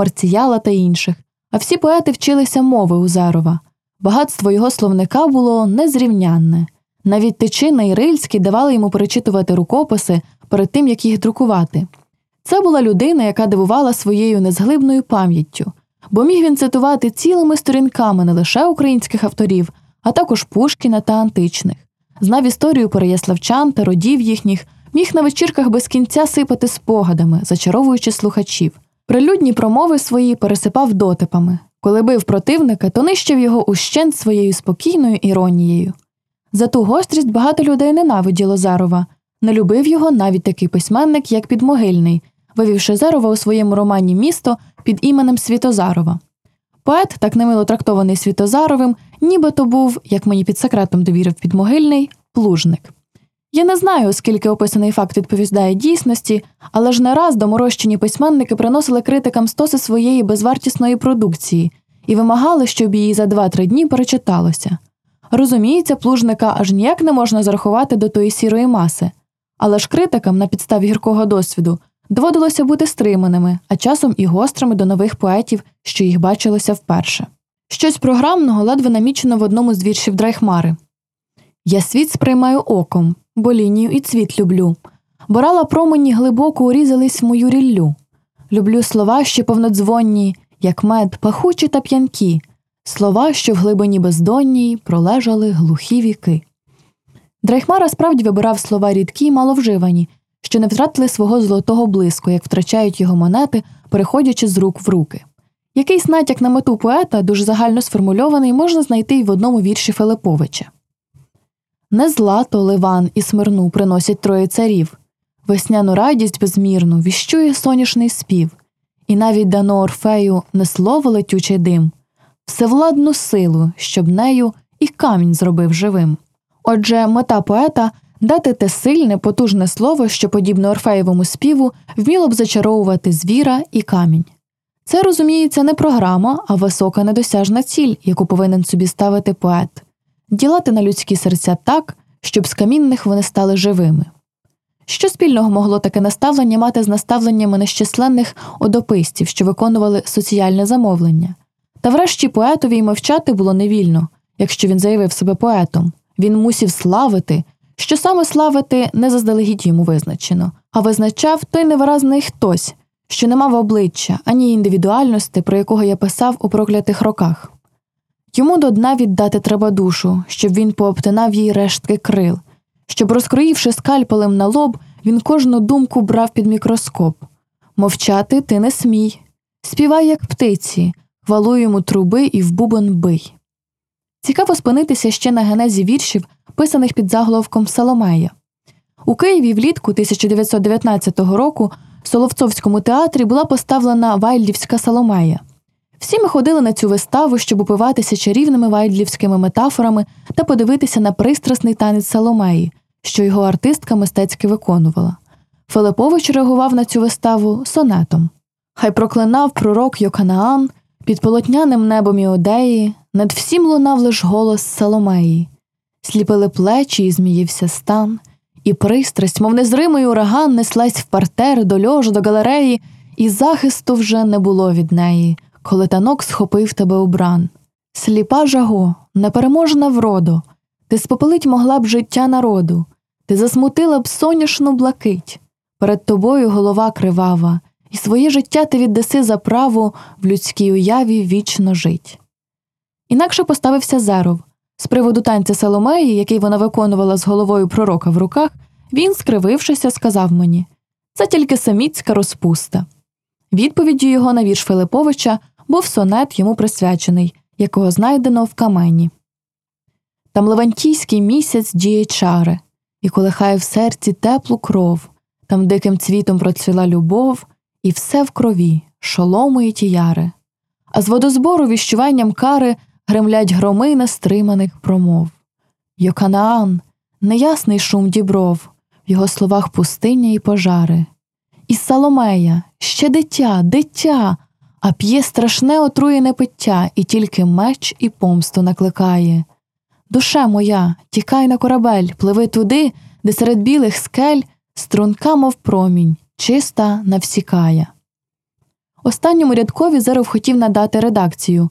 Марціяла та інших, а всі поети вчилися мови Узарова. Багатство його словника було незрівнянне. Навіть Тичина і Рильський давали йому перечитувати рукописи перед тим, як їх друкувати. Це була людина, яка дивувала своєю незглибною пам'яттю, бо міг він цитувати цілими сторінками не лише українських авторів, а також Пушкіна та античних, знав історію переяславчан та родів їхніх, міг на вечірках без кінця сипати спогадами, зачаровуючи слухачів. Прилюдні промови свої пересипав дотипами. Коли бив противника, то нищив його ущент своєю спокійною іронією. За ту гострість багато людей ненавиділо Зарова, не любив його навіть такий письменник, як Підмогильний, вивівши Зарова у своєму романі Місто під іменем Світозарова. Поет, так немило трактований Світозаровим, нібито був, як мені під секретом довірив підмогильний, плужник. Я не знаю, оскільки описаний факт відповідає дійсності, але ж не раз доморощені письменники приносили критикам стоси своєї безвартісної продукції і вимагали, щоб її за два-три дні перечиталося. Розуміється, плужника аж ніяк не можна зарахувати до тої сірої маси, але ж критикам на підставі гіркого досвіду доводилося бути стриманими, а часом і гострими до нових поетів, що їх бачилося вперше. Щось програмного ледве намічено в одному з віршів Драйхмари Я світ сприймаю оком, бо лінію і цвіт люблю. Борала промені глибоко урізались в мою ріллю. Люблю слова, що повнодзвонні, як мед, пахучі та п'янкі, слова, що в глибині бездонній пролежали глухі віки. Драйхмара справді вибирав слова рідкі й маловживані, що не втратили свого золотого блиску, як втрачають його монети, переходячи з рук в руки. Якийсь натяк на мету поета, дуже загально сформульований, можна знайти й в одному вірші Филиповича. Не злато ливан і смирну приносять троє царів, весняну радість безмірну віщує соняшний спів, і навіть дано орфею не слово летючий дим, всевладну силу, щоб нею і камінь зробив живим. Отже, мета поета дати те сильне, потужне слово, що, подібно орфеєвому співу, вміло б зачаровувати звіра і камінь. Це розуміється не програма, а висока недосяжна ціль, яку повинен собі ставити поет ділати на людські серця так, щоб з камінних вони стали живими. Що спільного могло таке наставлення мати з наставленнями нещисленних одопистів, що виконували соціальне замовлення? Та врешті поетові й мовчати було невільно, якщо він заявив себе поетом. Він мусів славити, що саме славити не заздалегідь йому визначено, а визначав той невиразний хтось, що не мав обличчя ані індивідуальності, про якого я писав у проклятих роках. Йому до дна віддати треба душу, щоб він пообтинав їй рештки крил, щоб, розкроївши скальпелем на лоб, він кожну думку брав під мікроскоп. Мовчати ти не смій, співай, як птиці, хвалу йому труби і в бубон бий. Цікаво спинитися ще на генезі віршів, писаних під заголовком Соломея. У Києві влітку 1919 року в Соловцовському театрі була поставлена Вайлівська Соломея. Всі ми ходили на цю виставу, щоб упиватися чарівними вайдлівськими метафорами та подивитися на пристрасний танець Соломеї, що його артистка мистецьки виконувала. Филипович реагував на цю виставу сонетом. Хай проклинав пророк Йоканаан під полотняним небом Іодеї, над всім лунав лиш голос Соломеї, сліпили плечі і зміївся стан, і пристрасть, мов незримий ураган, неслась в партер до льожу, до галереї, і захисту вже не було від неї коли танок схопив тебе у бран. Сліпа жаго, непереможна вроду, ти спопелить могла б життя народу, ти засмутила б соняшну блакить, перед тобою голова кривава, і своє життя ти віддаси за право в людській уяві вічно жить. Інакше поставився Зеров. З приводу танця Соломеї, який вона виконувала з головою пророка в руках, він, скривившися, сказав мені це тільки саміцька розпуста. Відповіддю його на вірш Филиповича був сонет йому присвячений, якого знайдено в камені. Там левантійський місяць діє чари, і колихає в серці теплу кров, там диким цвітом процвіла любов, і все в крові, шолому і тіяри. А з водозбору віщуванням кари гремлять громи нестриманих промов. Йоканаан, неясний шум дібров, в його словах пустиня і пожари. І Соломея, ще дитя, дитя, а п'є страшне отруєне пиття, і тільки меч і помсту накликає. Душа моя, тікай на корабель, пливи туди, де серед білих скель струнка, мов промінь, чиста навсікає. Останньому рядкові Зеров хотів надати редакцію,